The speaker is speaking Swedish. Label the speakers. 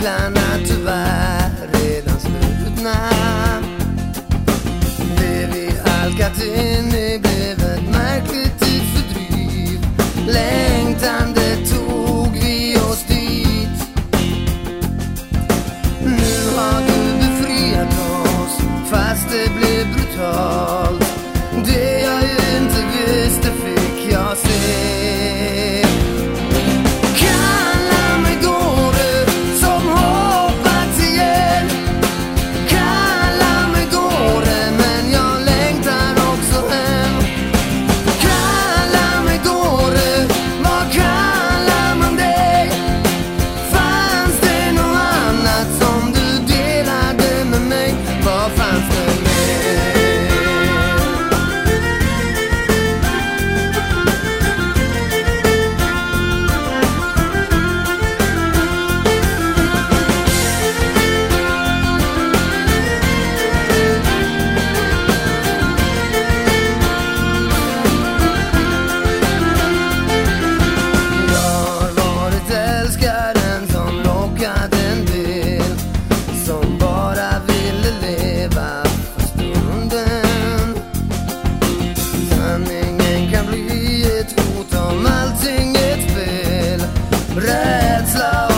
Speaker 1: cyklarna tyvärr redan slutna. Det vi halkat in i blev ett märkligt tidsfördriv that's love.